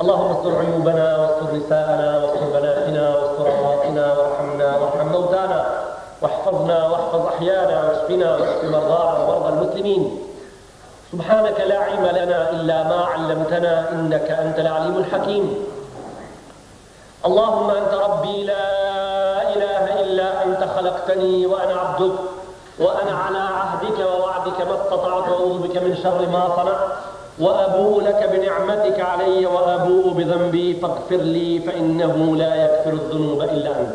اللهم استر عيوبنا واستر نساءنا واستر بناتنا واستر عوراتنا وارحمنا وارحم موتانا واحفظنا واحفظ احيانا واشفنا واشف مرضانا ومرضى المسلمين سبحانك لا علم لنا الا ما علمتنا انك انت العليم الحكيم اللهم انت ربي لا اله الا انت خلقتني وانا عبدك وانا على عهدك ووعدك ما استطعت واعوذ بك من شر ما صنعت وأبوء لك بنعمتك علي وأبوء بذنبي فاغفر لي فإنه لا يغفر الذنوب إلا أنت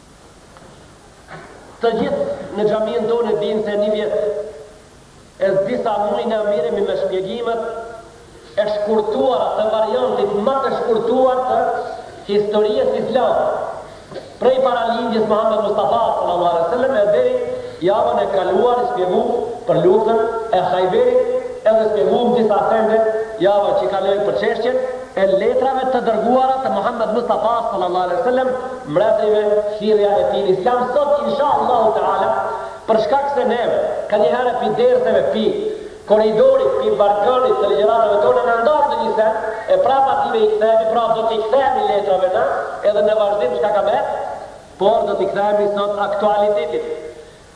Të gjithë në xhamin tonë e dim se një vjet e disa muaj na miremi me shpjegimet e shkurtuara të variantit ma të shkurtuar të histories islame, prej paralindjes Muhammed Mustafa sallallahu alejhi ve sellem e deri javën e kaluar shpjegu për luftën e Khajberit edhe shpjeguam disa sende javën që kaloi për çështjen, e letrave të dërguara të Muhammed Mustafas sallallahu alejhi ve sellem, mbretërive, thirrja e tij në Islam sot insha Allahu teala, për shkak se neve, kanjëherë pi derseve, pi koridorit, pi barkodit të ligjëratave tona na ndodh ndonjë send, e prapë ative i kthehemi, pra do ti kthehemi letrave na, edhe në vazhdim çka ka be, por do ti kthehemi sot aktualitetit.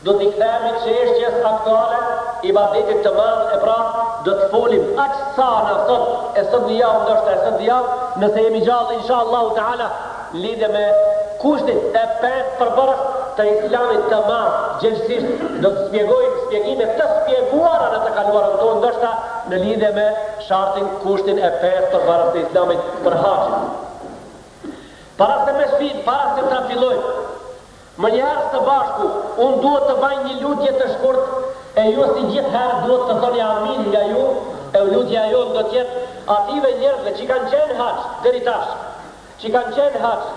Do t'i kthehemi çështjes aktuale, ibadetit të madh e pra do të folim aq sa na tot e sot në javë ndoshta e sot në javë nëse jemi gjallë insha Allahu teala lidhje me kushtin e pestë përbërës të Islamit të madh gjegjësisht do të spjegojmë spjegime të spjeguara në të kaluarën tonë ndoshta në lidhje me shartin kushtin e pestë përbërës të Islamit për haxh. Para se me hi, para se ta fillojmë, Menjëherë së bashku, unë duhet të baj një lutje të shkurtë e ju si gjithë herë duhet të thoni Amin nga ju e lutja jonë do të jetë ative njerëzve që kanë qenë haxh deri tash që kanë qenë haxh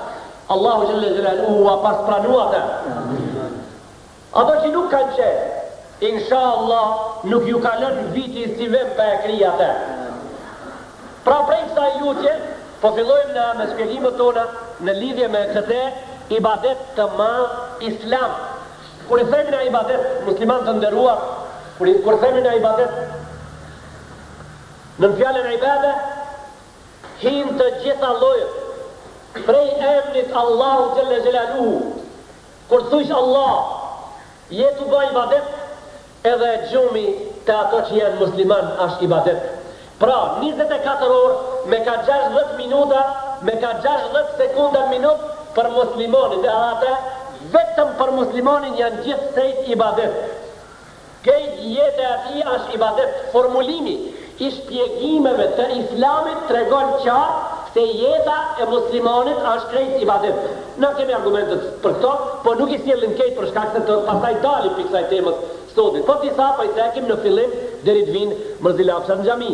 Allahu xhelle xhelaluhu ua pastë pranu ate ato që nuk kanë qenë inshallah nuk ju kalon viti si vjen pa e kry ate Pra prej kësaj lutje po fillojmë na me shpjegimet tona në lidhje me këte ibadet të madh islam. Kur i themi na ibadet, musliman të nderuar, kur i kur themi na ibadet, nën fjalën ibade hinë të gjitha llojet, prej emrit Allahu xhelle xhelaluhu, Kur thujsh Allah, je tu ba ibadet, edhe gjumi te ato që janë musliman asht ibadet. Pra, njëzet e katër orë me ka gjashtëdhjetë minuta, me ka gjashtëdhjetë sekunda në minutë për muslimanin, edhe ate vetëm për muslimanin janë gjithsejt ibadet. Kejt jeta e atij asht ibadet. Formulimi i shpjegimeve të Islamit tregon qartë se jeta e muslimanit asht krejt ibadet. Na kemi argumentet për këto, po nuk i sjellim kejt për shkak se pastaj dalim pi kësaj temës sotit, po disa po i cekim në fillim deri të vijnë mërzi lafshat në xhami.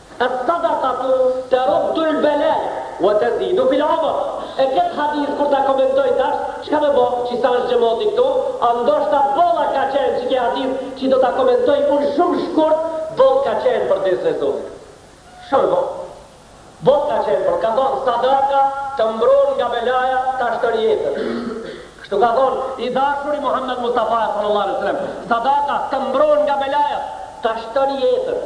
As-sadakatu teruddu l-bela wa tezidu fil umr E këtë hadith kur ta komentoj tash, çka me bo, qi sa është xhemoti këtu, a ndoshta bolla ka qenë qiky hadith qi do ta komentoj unë shumë shkurt, boll ka qenë për te zezut. Shoj mo. Boll ka qenë për, ka thonë sadaka të mbron nga belaja ta shton jetën. Kështu ka thonë i dashuri Muhammed Mustafaja sallallahu alejhi ve sellem, sadaka të mbron nga belajat, ta shton jetën.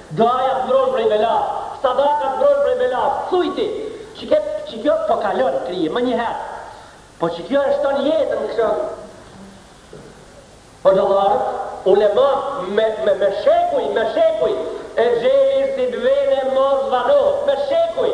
Gaja mbron prej belasë, sadaka t'mbron prej belasë, thuj ti! Qikjo, qikjo po kalon krije, mënjëherë. Po qikjo e shton jetën këtë. Hoxhallarët, ulematë, me, me, me shekuj, me shekuj, e xhemi si të vene mos vanohet, me shekuj!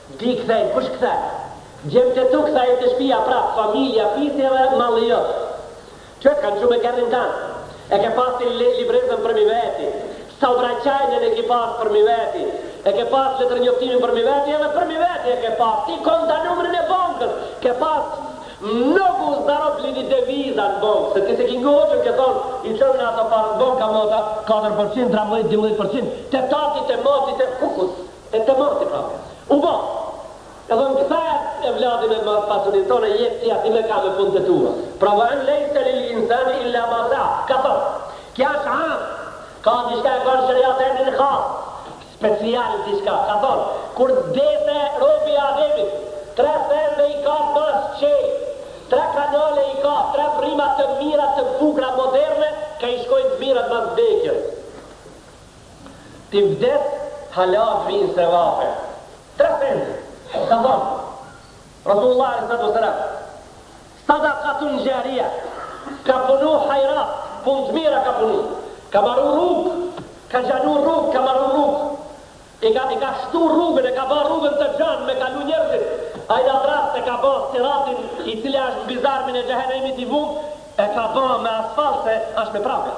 Dy kthejn, kush kthe? Djemt e tu kthejn te shpija prap, familja, fisi edhe malli jot. Qe t'kanë çu me kerrin tan. E ke pasi li, librezën për mi veti. Saobraçajnen e ki pas për mi veti. E ke pas letërnjoftimin për mi veti edhe për mi veti e ke pas. Ti konta numrin e bankës, ke pas mnogu zaroblidi deviza në bankë, se ti s'e ki ngu hoxhën ke thonë i çojna ato parë në bankë kamata katër për qind, tridhjetë, dymbëdhjetë për qind, te tatit, te matit, te kukës. E te mati pra. U bo! E thon kthe e vladin e marr pasurin tone jep ti ati me ka me punt e tua. Pra wa en lejse li li insani illa ma sa, ka thon. Kja ësht am. Ka diçka e ka në sheriat emrin khas. Special diçka. Ka thon, kur të vdese robi i Ademit, tre sende i ka mas qej, tre kanale i ka, tre vrima të mira të bukra moderne, ka i shkojn të mirat mas vdekjes. Ti vdes hala të vijnë sevape. Tre sende ka thënë Resulullah alejhi salatu ue selam Sadakatun xharia ka punu hajrat, punë të mira ka punu, ka maru rrugë, ka gjanu rrugë, ka maru rrugë, i ka i ka shtu rrugën, e ka ba rrugën të gjanë me kalu njerëzit, ai në atë rast e ka ba siratin i cili asht mbi zarmin e xhehenemit i vu e ka ba me asfalt se asht me pranga.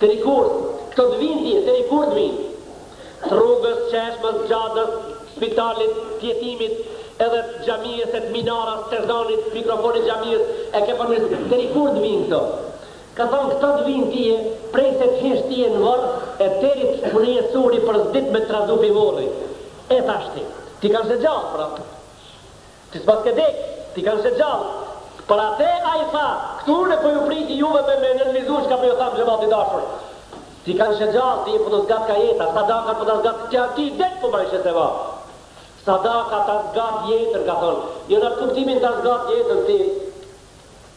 Deri kur? Këto të vijnë ty, deri kur të vijnë? Rrugës, çeshmës, xhadës, spitalit, të jetimit, edhe të xhamijes e të minaras, të ezanit, mikrofoni i xhamiës, e ke përmirësu, deri kur të vijnë këto? Ka thënë këto të vijnë tye, prej se të hish ti në vorr e deri të fryjë suri për s'dyti me trazu pi vorri. E tashti. Ti kanshe gjallë pra. Ti s'paske dek, ti kanshe gjallë. Për ate ai tha, Këtu une po ju priti juve me me nënvizu çka po ju thamë xhemat i dashur. Ti kanshe gjallë, tye po të zgatka jeta, sadaka po ta zgatë ti a ti dek po bajshe sevap. Sadaka ta zgatë jetën ka thonë, jo në atë kuptimin ta zgatë jetën ti.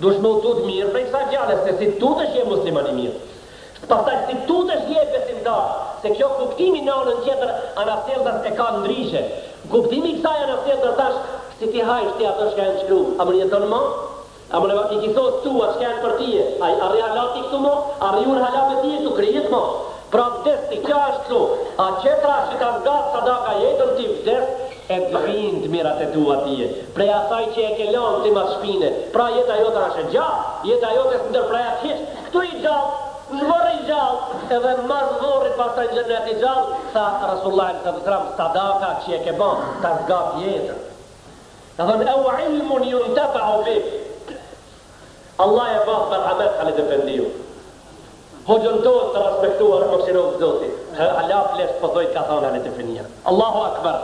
Dush me u tut mirë prej kësaj fjale se si tutesh je musliman i mirë pastaj si tutesh je besimtar se kjo kuptimi në anën tjetër anasjelltas e ka ndryshe kuptimi i kësaj anasjelltas tash si ti hajsh ti ato çka janë shkru a mund jeton mo a mund i ki sos tu a çka janë për tije a rri hala ti këtu mo a rri unë hala me tije këtu krihet mo pra vdes ti kjo asht ktu a tjetra që ta zgat sadaka jetën ti vdes E t'vijn të mirat e tua tije prej asaj që e ke lanë ti mas shpine pra jeta jote asht e gjallë jeta jote sndërprehet hiç ktu i gjallë n'vorr i gjallë edhe mas vorrit pastaj në xhenet i gjallë tha Rasullullahi alejhi salatu vesselam sadaka që e ke ba ta zgat jetën ka thanë eu ilmun juntefau bih. Allah ja baftë merhamet Halid Efendiu hoxhën tonë të respektuar mëshiroftë zoti hala pleqt po thojnë ka thanë Halid Efenija Allahu Akbar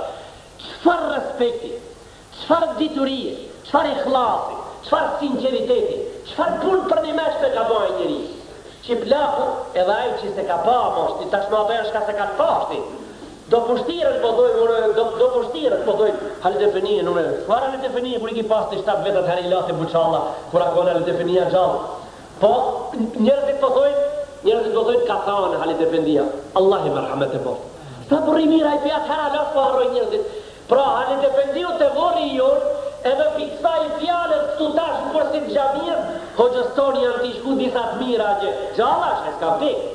çfarë respekti çfarë diturie çfarë ihllasi çfarë sinqeriteti çfarë punë përnimeshte ka ba ai njeri qi plaku edhe ai qi se ka pa moshti tashmë ato janë shka se kanë pashti Do pushtirët po dojmë ore do do pushtirët po dojmë Halid Efenijen more çfarë Halid Efenije kur i ki pas ti shtatë vjet atëherë i la ti buçalla kur a kon Halid Efenija gjallë po njerëzit po thojnë njerëzit po thojnë ka thanë Halid Efendia Allah i merhamet e boftë sa burrë i mirë ai pi atëherë hala s'po harrojnë njerëzit pra Halid Efendiu te vorri i jonë edhe pi ksaj fjale kstu tash në porsitë xhamies hoxhës tonë janë ti shku disa të mira atje gjallë asht ai ska vdekë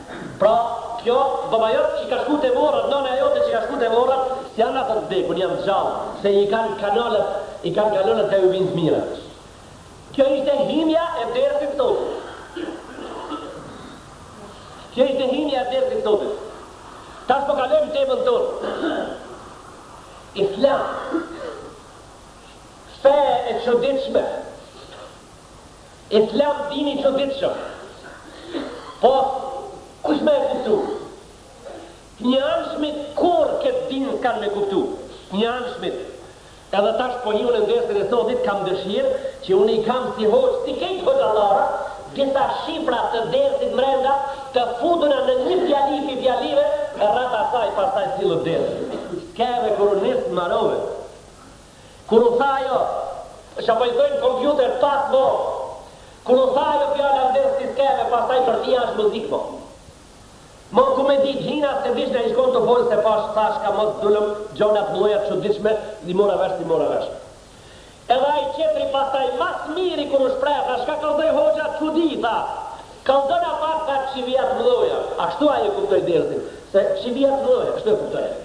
Pra kjo baba jot që ka shku te vorrat nëna jote që ka shku te vorrat sjan ato të vdekur jan të gjall se i kan kanalet i kan kanalet ka ju vin të mira kjo ishte himja e dersit sot kjo ishte himja e dersit sotit tash po kalojm temën ton islam fe e çuditshme Islam din i çuditshëm. Po kush me e kuptu? Të njëanshmit kurrë këtë din s'kanë me kuptu. Të njëanshmit. Edhe tash po hi unë n'dersin e sotit kam dëshirë që unë i kam si hoxhë si kejt hoxhallarët disa shifra të dersit mrenda të futuna në një fjali pi fjalive rreth asaj pastaj sillet dersi. S'ke edhe kur u nis mbarove. Kur u tha ajo, Që po i thojnë kompjuter password! Kur u tha ajo fjala nxeh si skem e pastaj përthia është muzikë mo! Mo ku me dijë gjinja se dish nai shkon të folë se pashë thashë ka mos dulëm gjona të mëdheja të çuditshme i mora vesh si mora vesh edhe ai tjetri pastaj ma s'miri kur u shpreh tha çka kallzoi hoxha çudi tha kallzona pak tha çivija të mëdhoja ashtu ai e kuptoi dersin se çivija të mëdhoja kështu e kuptoi ai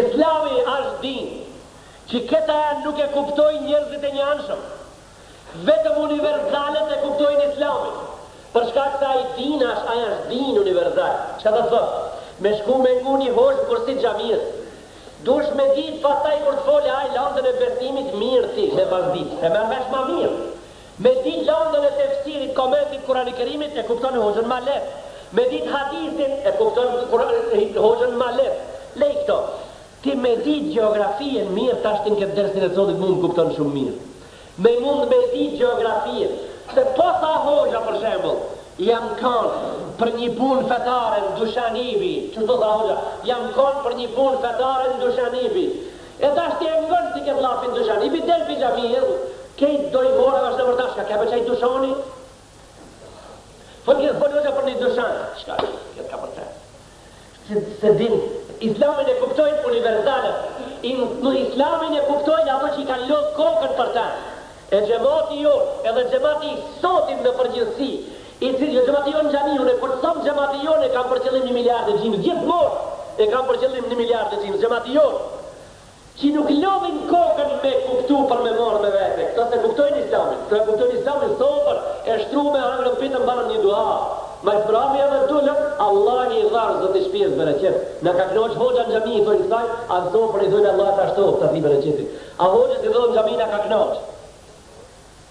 Islami asht din, që këta nuk e kuptojnë njerëzit e njëanshëm. Vetëm univerzalët e kuptojnë Islamin, për shkak se ai din asht, aj asht din univerzal. Çka do të thotë me shku me ngu ni hoxhë në kursi të xhamisë? Duhesh me ditë pastaj kur të fole ai landën e besimit mirë ti me pas ditë e merr vesh ma mirë Me ditë landën e tefsirit, komentit Kur'ani Kerimit e kupton hoxhën ma lehtë. Me ditë hadithin e kupton Kur'anin hoxhën ma lehtë. Lej këto. Ti me ditë gjeografien mirë tashti në këtë dersin e sotit mund kupton shumë mirë. E mund me ditë gjeografien. Se po tha hoxha për shembull, jam kon për nji punë fetare në Dushanibi, qështu tha hoxha, jam kon për nji punë fetare në Dushanibi. E tashti e ngon ti ke llafin Dushanibi del pi xhamie dhe kejt do i more është nëpër ta shka ke për qaj Dushani fol fol hoxha për ni Dushan shka keka për te se se din islamin e kuptojnë univerzalët din islamin e kuptojnë ato që i kan lodh kokën për te e xhemati jonë edhe xhemati i sotit në përgjithësi I cili jo xhamati jonë xhami unë kur thom xhamati jonë e kam për qëllim një miliard e gjims gjithmonë e kam për qëllim një miliard e gjims xhamati jonë qi nuk lodhin kokën me e kuptu për me morr me vete këta se kuptojnë islamin këta e kuptojnë islamin sofër e shtru me hangrën pitën banë një dua ma i sbravni edhe dulën Allahi i dhashtë zoti shpisë bereqet na ka knoq hoxha në xhami i thojnë kësaj a sofër i thojnë Allahi ta shtoft ati bereqetin a hoxhës i thonë xhami na ka knoq.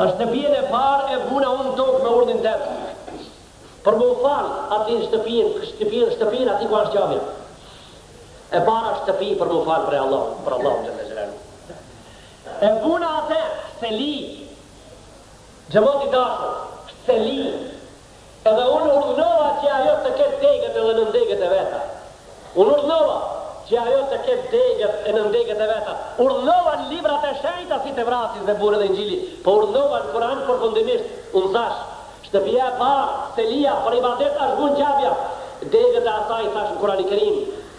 A shtëpien e parë e vuna unë n'tokë me urdhin tem. Për me u fal aty shtëpien, shtëpien, shtëpien aty ku asht xhamia. E para shtëpi për mu fal prej Allahut, për Allahun xhelle xhelalu. E vuna ate seli. Xhamat i dashur, seli. Edhe unë urdhnova që ajo të ketë degët edhe nëndegët e veta. Unë urdhnova që ajo të ketë degët e nëndegët e veta. Urdhnova n'librat e shenjta si Tevrati, Zeburi dhe Inxhili, po urdhnova n'Kur'an përfundimisht. Unë thash, Shtëpia e parë, selia, për ibadet është bun Qabja. Degët e asaj, thashë në Kur'an-i-Kerim,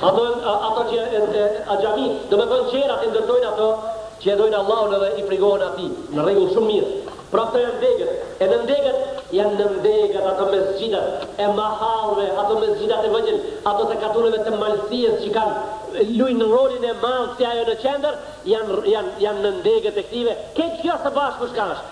Ato ato që a xhamitë, domethënë qerat i ndërtojnë ato që e dojnë Allahun edhe i frigohen Atij. Në rregull, shumë mirë. Pra këto janë degët. E nëndegët? Janë nëndegët ato mesxhidat e mahallëve, ato mesxhidat e vëgjël, ato të katuneve të malësies që kanë lujnë rolin e madh si ajo në qendër, janë janë janë nëndegët e këtyve. Krejt kjo së bashku çka është.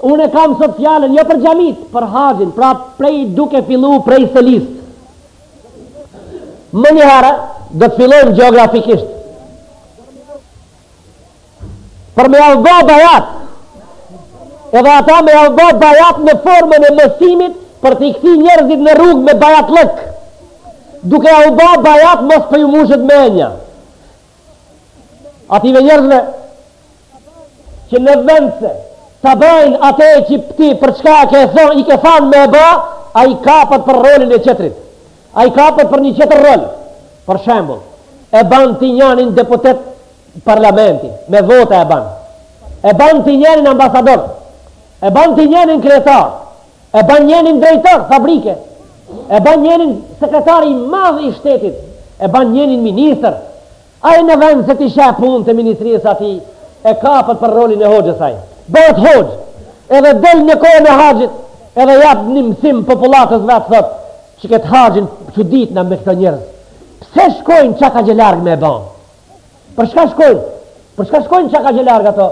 Unë e kam sot fjalën jo për xhamitë, për haxhin, pra prej duke fillu prej selisë. Menjëherë do të fillojmë gjeografikisht. Për me ua ba bajat, edhe ata me ua ba bajat në formën e mësimit për t'i kthy njerëzit në rrugë me bajatllëk, duke ua ba bajat mos po ju mushet menja atyve njerëzve, Që në vend se ta bajnë ate që ti për çka e ke thënë, i ke thanë me e ba, ai kapet për rolin e qetrit. Ai kapet për një qetër rol. Për shembull, e ban ti njanin deputet parlamenti, me vota e ban. E ban ti njanin ambasador. E ban ti njanin kryetar. E ban njanin drejtor fabrike. E ban njanin sekretari i madh i shtetit. E ban njanin ministër. Ai në vend se t'i sheh punët e ministrisë së atij e kapet për rolin e hoxhës ai bëhet hoxhë edhe del në kohën e haxhit edhe jap një mësim popullatës vet thotë qiket haxhin çuditna me këto njerëz pse shkojnë qekaq larg me e ba për çka shkojnë për çka shkojnë qekaq larg ato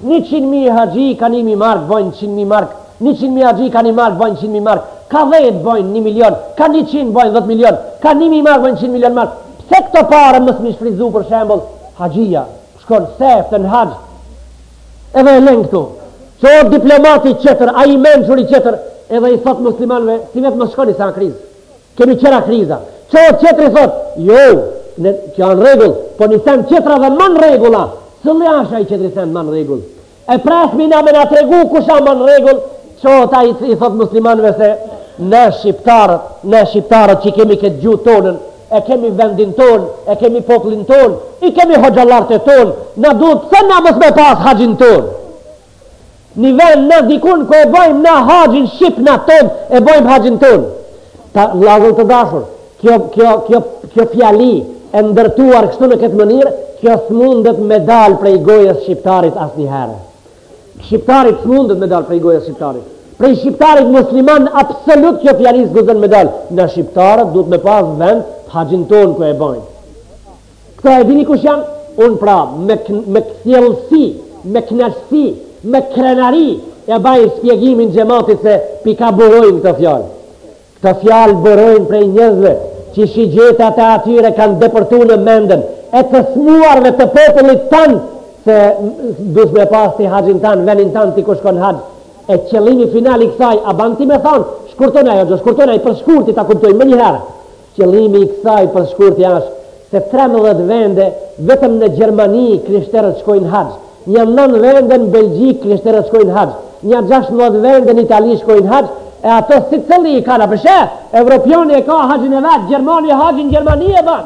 Njëqind mijë haxhi ka një mijë markë bojnë qind mijë markë njëqind mijë haxhi ka një markë bojnë qind mijë markë ka dhjetë bojnë një milion ka njëqind bojnë dhjetë milion ka një mijë markë bojnë qind milion markë pse këto pare mos m'i shfrytëzu për shembull haxhija shkon sefte në haxh edhe e len këtu çohet diplomati tjetër ai mençuri tjetër edhe i thot muslimanëve si vetë mos shkoni se ka krizë Kemi qera kriza. Çohet qetri thotë, jo, ne, kjo a në rregull, po një send qetër a edhe ma në rregull. Cili është ai qetri send më në rregull? E presmi na me na tregu kush është më në rregull? Çohet ai i thotë muslimanëve se ne shqiptarët, ne shqiptarët që kemi këtë gjuhë tonën, e kemi vendin tonë, e kemi popullin tonë, i kemi hoxhallarët e tonë, na duhet pse na mos me pas haxhin tonë? Ni ven na dikun ku e bojm na haxhin shqip na ton e bojm haxhin ton ta vllazër të dashur kjo kjo kjo kjo fjali e ndërtuar kështu në këtë mënyrë kjo s'mundet me dal prej gojës shqiptarit asnjëherë shqiptarit s'mundet me dal prej gojës shqiptarit prej shqiptarit musliman absolut kjo fjali s'guxon me dal na shqiptarët duhet me pas vend haxhin ton ku e bojm Këta e dini kush janë? Unë pra, me, me kthjellësi, me kënaqësi, me krenari, e baj spjegimin xhematit se pi ka burojnë këto fjalë. Këto fjalë burojnë prej njerëzve, që shigjetat e atyre kanë depërtu në mendën, e të smuarve të popullit tanë, se dush me pas ti haxhin tanë, venin tanë ti ku shkon haxh, e qëllimi final i kësaj, a ban ti me thanë, shkurton ajo gjo, shkurton ajo, për shkurti ta kuptojnë, menjëherë. Qëllimi i kësaj për shkurt asht se trembëdhjetë vende vetëm në Gjermani krishterët shkojnë haxh, nja nëntë vende në Belgjikë krishterët shkojnë haxh, nja gjashtëmbëdhjetë vende në Itali shkojnë haxh e ato si cili kanë pa she, evropiani e ka haxhin e vet, gjermani haxhin në Gjermani e ban.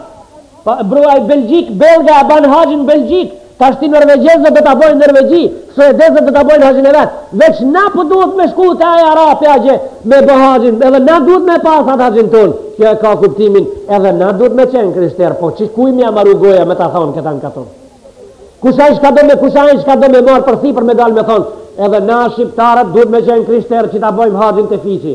Po bre ai belgjik belga e ban haxhin në belgjik tash norvegjezët do ta bojnë norvegji suedezët do ta bojnë haxhin e vet veç na po duhet me shku te ai arapi atje me bo haxhin edhe na duhet me pas atë haxhin ton kjo e ka kuptimin edhe na duhet me qenë krishter po qysh kuj m'ja marru goja me ta thonë këta n'katon kush ai çka do me marr përsipër me dal me thonë edhe na shqiptarët duhet me qenë krishter që ta bojmë haxhin te fiqi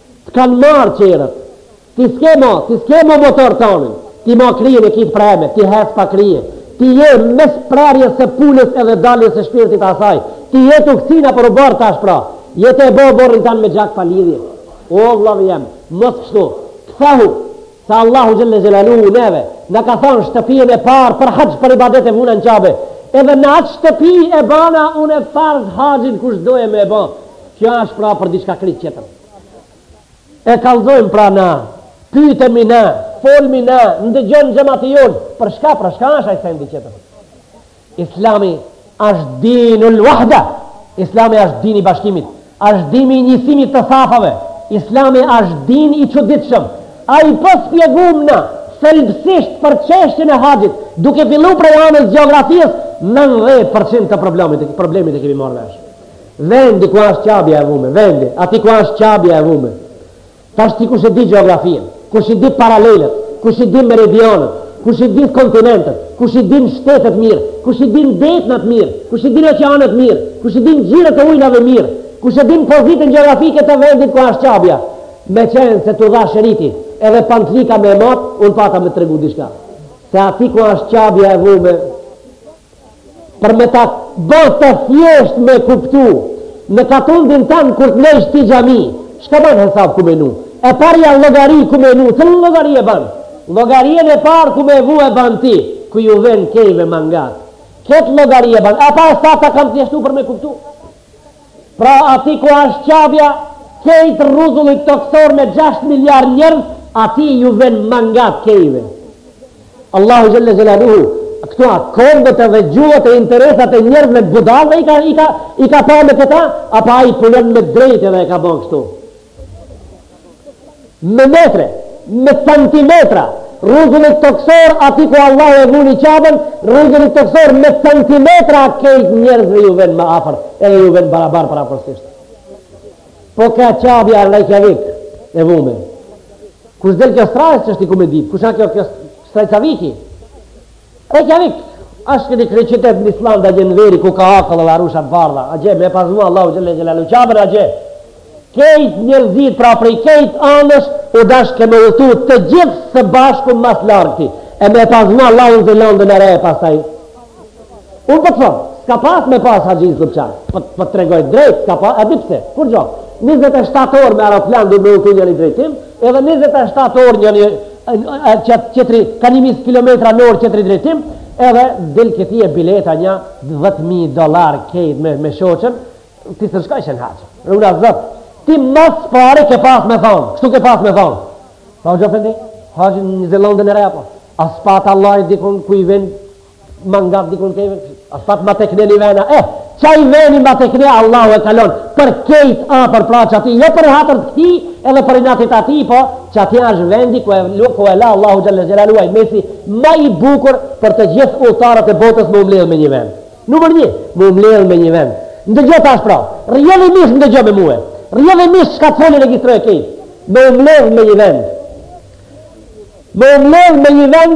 T'kanë marrë qerrët. Ti s'ke ma, ti s'ke ma motor tani. Ti ma kryen e kitë prehme, ti ec pa krye. Ti je mes prerjes së pulës edhe daljes së shpirtit të asaj. Ti je tu kcy n'oborr tash pra. Je tu e bo oborrin tanë me gjak pa lidhje. O vllav jem, mos kshtu. Kthehu! Se Allahu xhelle xhelaluhu neve na ka thanë shtëpinë e parë për haxh për ibadet e vuna në Qabe edhe në atë shtëpi e bana une farz haxhin kush dojë me e ba kjo asht pra për diçka krejt tjetër e kallzojmë pra na pyetemi na folmi na ndëgjon xhemati jonë për shka pra shka asht ai sendi tjetër Islami asht dinul wahda, Islami asht dini i bashkimit, asht dini i njësimit të safave, Islami asht din i çuditshëm. A e po spjegumna, thelbësisht për çeshtjen e haxhit, duke fillu prej anës gjeografisë, nëntëdhjetë për qind të problemit e kemi marr vesh. Vendi ku asht qabja e vume, vendi, ati ku asht qabja e vume. Tash ti kush i di gjeografinë, kush i di paralelët, kush i di meridianët, kush i di kontinentët, kush i din shtetet mirë, kush i din detnat mirë, kush i din oqeanet mirë, kush i din gjirët e ujnave mirë, kush e din pozitën gjeografike të vendit ku asht qabja. Me qenë se tu dha shiriti edhe pantlika me e mat, unë pata me tregu diçka. Se ati ku asht qabja e vume, Për me ta ba të thjesht me kuptu, në katundin tanë kur të ndreqsh ti xhami, çka ban hesab ku me vu? E para llogari ku me vu, cilën llogari e ban? Llogarien e parë ku me vu e ban ti, ku ju ven kejve ma ngat. Ket llogari e ban, e pastaj sa ta kam thjeshtu për me kuptu? Pra ati ku asht qabja kejt rruzullit toksor me gjashtë miljar njerz ati ju ven ma ngat kejve Allahu xhelle xhelaluhu këto akordet edhe gjuhët e interesat e njerëzve budallve i ka, i ka, i ka pa me këta apo ai punon me drejt edhe e ka bo kështu me metre, me centimetra, rruzullit tokësor aty ku Allah e vuni qabën, rruzullit tokësor me centimetra kejt njerëzve ju vjen më afër, edhe ju vjen barabar përafërsisht. Po ka qabja në Reykjavik e vume. Kush dreq asht Reykjaviku me dit, kush a kjo ç'asht Reykjaviki? Reykjavik është një kryeqytet në Island atje në veri ku ka akull dhe arusha të bardha atje me pas mua Allahu xhelle xhelalu qabën atje kejt njerëzit pra prej kejt anësh u dash ke me udhëtu të gjithë së bashku ma s'largëti e me pas mua Allahu n'Zelandën e re pastaj Unë po të them, s'ka pas me pas Haxhi Zlluqan. Po të tregoj drejt, s'ka pas, e di pse? Kurgjo. Njëzet e shtatë orë me aeroplan duhet me udhëtu njëri drejtim, edhe njëzet e shtatë orë njëri tjetri ka një mijë kilometra në orë tjetri drejtim, edhe del këtij bileta një dhjetë mijë dollar kejt me me shoqën, ti s'të shkojsh në haxh. Ruajna Zot. Ti mas pare ke pas me thonë, kështu ke pas me thonë. Pa u hoxhë efendi, haxhi në Zelandën e Re a po. As pat Allahi dikun kund vend Ma ngat dikun te as pak ma tek ne ni vend a eh ça i veni ma tek ne Allahu e kalon për kejt a për pra që aty jo për hatër të këti edhe për inat t'atij po që aty është vendi ku e luk ku e la Allahu xhelle xhelaluhu mesi ma i bukur për të gjithë udhëtarët e botës me u mledh me një vend numër një me u mledh me një vend ndëgjo tash pra rrjedhimisht ndëgjomë mu rrjedhimisht çka të foli regjistroje kejt me u mledh me një vend me u mledh me një vend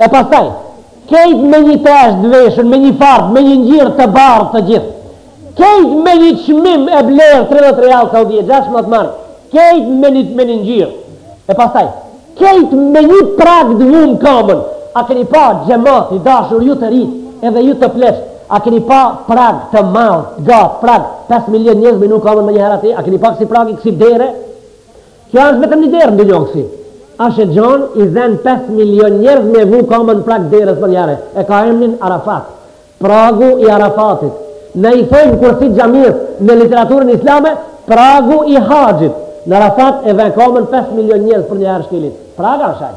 E pastaj, kejt me nji tesh të veshun, me nji farë, me nji ngjyrë të bardhë të gjithë. Kejt me nji çmim e blerë tridhjetë rialë saudije, gjashtë ma të marrë. Kejt me nji, me nji ngjyrë. E pastaj, kejt me nji prag të vumë kamën. A keni pa, xhemat i dashur, ju të rijtë, edhe ju të pleqtë, a keni pa prag të madh, të gatë, prag, pesë milion njerëz me vnu kamën mënjëherë aty, a keni pa kësi pragi, kësi dere? Kjo asht vetëm një derë në dynja kësi asht e gjan i zen pesë milion njerz me vu kamën në prag derës menjëherë e ka emnin Arafat pragu i Arafatit ne i thojm kursi të xhamisë në literaturën islame pragu i haxhit në Arafat e ven kamën pesë milion njerz për një herë shkelin prag asht ai.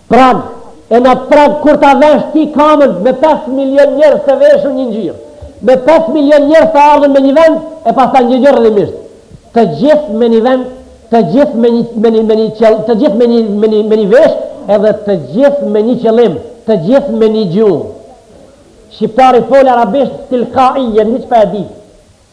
Prag, e në prag kur ta vesh ti kamën me pesë milion njerëz të veshun një ngjyrë, me pesë milion njerëz të ardhun me një vend e pastaj ndëgjo rrjedhimisht, të gjithë me një vend, të gjithë me një me një me një qëllim, të gjithë me një me një me një veshë edhe të gjithë me një qëllim, të gjithë me një gjuhë. Shqiptari fol arabisht tilkaijen, hiç pa e ditë.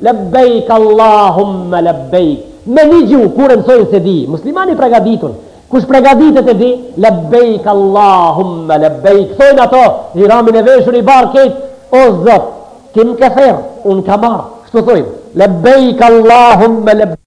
Lebejk Allahumme lebejk Me ni gjuhë kur e mësojnë se di Muslimani i pregaditun Kush pregaditet e di Lebejk Allahumme lebejk Thojnë ato ihramin e veshur i bardhë kejt O zot Ti më ke thirrë Unë kam ardhë Kështu thojnë Lebejk Allahumme lebejk